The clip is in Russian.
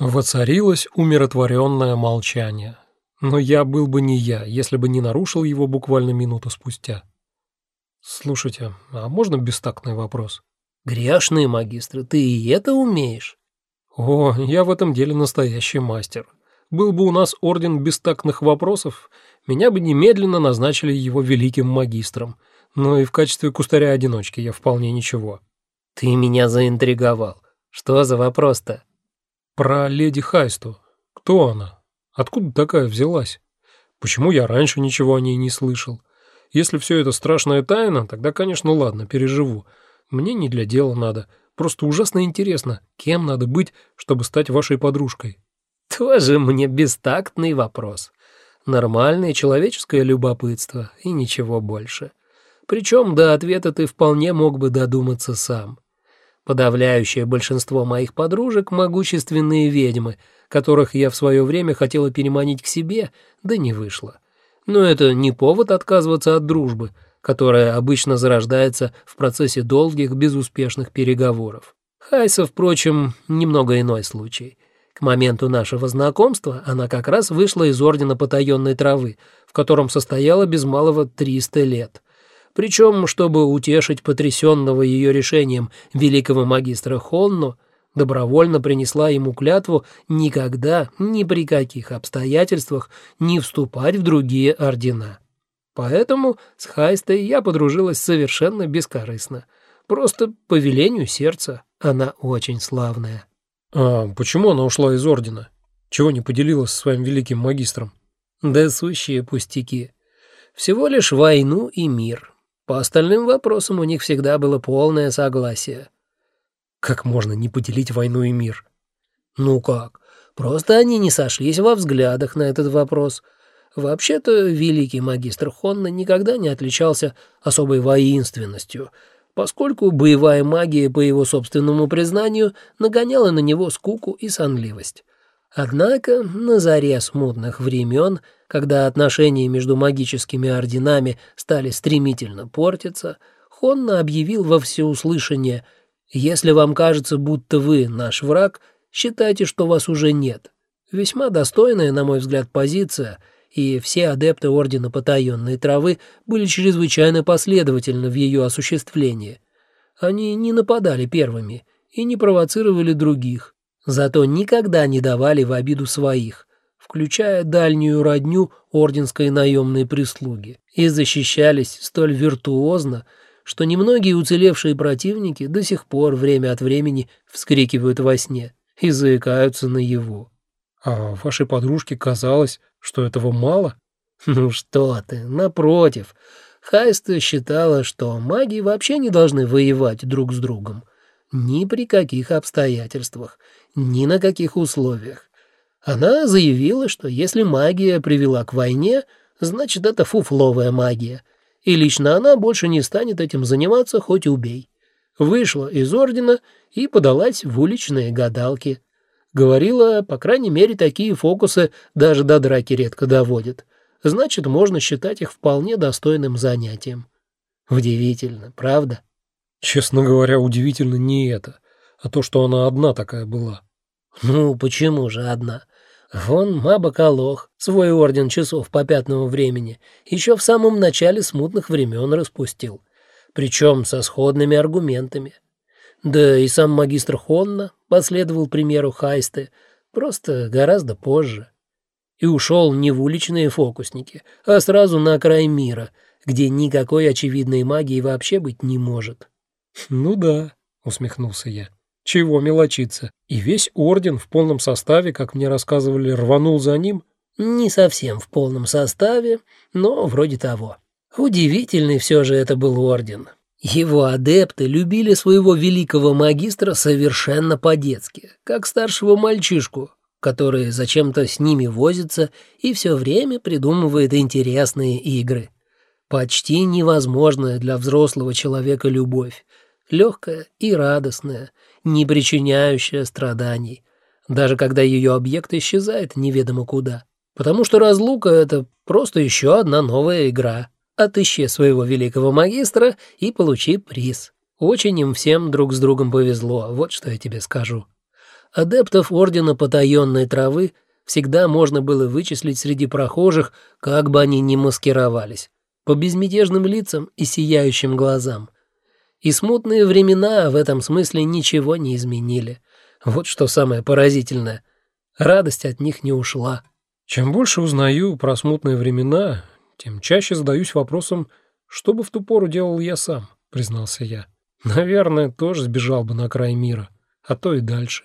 Воцарилось умиротворенное молчание. Но я был бы не я, если бы не нарушил его буквально минуту спустя. «Слушайте, а можно бестактный вопрос?» «Грешные магистры, ты и это умеешь?» «О, я в этом деле настоящий мастер. Был бы у нас орден бестактных вопросов, меня бы немедленно назначили его великим магистром. Но и в качестве кустаря-одиночки я вполне ничего». «Ты меня заинтриговал. Что за вопрос-то?» «Про леди Хайсту. Кто она? Откуда такая взялась? Почему я раньше ничего о ней не слышал? Если все это страшная тайна, тогда, конечно, ладно, переживу. Мне не для дела надо. Просто ужасно интересно, кем надо быть, чтобы стать вашей подружкой». «Тоже мне бестактный вопрос. Нормальное человеческое любопытство и ничего больше. Причем до ответа ты вполне мог бы додуматься сам». Подавляющее большинство моих подружек — могущественные ведьмы, которых я в свое время хотела переманить к себе, да не вышло. Но это не повод отказываться от дружбы, которая обычно зарождается в процессе долгих, безуспешных переговоров. Хайса, впрочем, немного иной случай. К моменту нашего знакомства она как раз вышла из Ордена Потаенной Травы, в котором состояла без малого 300 лет. Причем, чтобы утешить потрясенного ее решением великого магистра Хонно, добровольно принесла ему клятву никогда, ни при каких обстоятельствах не вступать в другие ордена. Поэтому с Хайстой я подружилась совершенно бескорыстно. Просто по велению сердца она очень славная. «А почему она ушла из ордена? Чего не поделилась с своим великим магистром?» «Да сущие пустяки. Всего лишь войну и мир. По остальным вопросам у них всегда было полное согласие. Как можно не поделить войну и мир? Ну как? Просто они не сошлись во взглядах на этот вопрос. Вообще-то великий магистр Хонна никогда не отличался особой воинственностью, поскольку боевая магия, по его собственному признанию, нагоняла на него скуку и сонливость. Однако на заре смутных времен когда отношения между магическими орденами стали стремительно портиться, Хонна объявил во всеуслышание «Если вам кажется, будто вы наш враг, считайте, что вас уже нет». Весьма достойная, на мой взгляд, позиция, и все адепты Ордена Потаенной Травы были чрезвычайно последовательны в ее осуществлении. Они не нападали первыми и не провоцировали других, зато никогда не давали в обиду своих – включая дальнюю родню орденской наемной прислуги, и защищались столь виртуозно, что немногие уцелевшие противники до сих пор время от времени вскрикивают во сне и заикаются на его. А вашей подружке казалось, что этого мало? Ну что ты, напротив. Хайста считала, что маги вообще не должны воевать друг с другом. Ни при каких обстоятельствах, ни на каких условиях. Она заявила, что если магия привела к войне, значит, это фуфловая магия, и лично она больше не станет этим заниматься, хоть убей. Вышла из ордена и подалась в уличные гадалки. Говорила, по крайней мере, такие фокусы даже до драки редко доводят. Значит, можно считать их вполне достойным занятием. Удивительно, правда? Честно говоря, удивительно не это, а то, что она одна такая была. Ну, почему же одна? Вон Маба Калох свой орден часов пятному времени еще в самом начале смутных времен распустил, причем со сходными аргументами. Да и сам магистр Хонна последовал примеру Хайсты, просто гораздо позже. И ушел не в уличные фокусники, а сразу на край мира, где никакой очевидной магии вообще быть не может. «Ну да», — усмехнулся я. Чего мелочиться? И весь орден в полном составе, как мне рассказывали, рванул за ним? Не совсем в полном составе, но вроде того. Удивительный все же это был орден. Его адепты любили своего великого магистра совершенно по-детски, как старшего мальчишку, который зачем-то с ними возится и все время придумывает интересные игры. Почти невозможная для взрослого человека любовь, легкая и радостная, не причиняющая страданий, даже когда ее объект исчезает неведомо куда. Потому что разлука — это просто еще одна новая игра. Отыщи своего великого магистра и получи приз. Очень им всем друг с другом повезло, вот что я тебе скажу. Адептов Ордена Потаенной Травы всегда можно было вычислить среди прохожих, как бы они ни маскировались, по безмятежным лицам и сияющим глазам. И смутные времена в этом смысле ничего не изменили. Вот что самое поразительное. Радость от них не ушла. Чем больше узнаю про смутные времена, тем чаще задаюсь вопросом, что бы в ту пору делал я сам, признался я. Наверное, тоже сбежал бы на край мира, а то и дальше.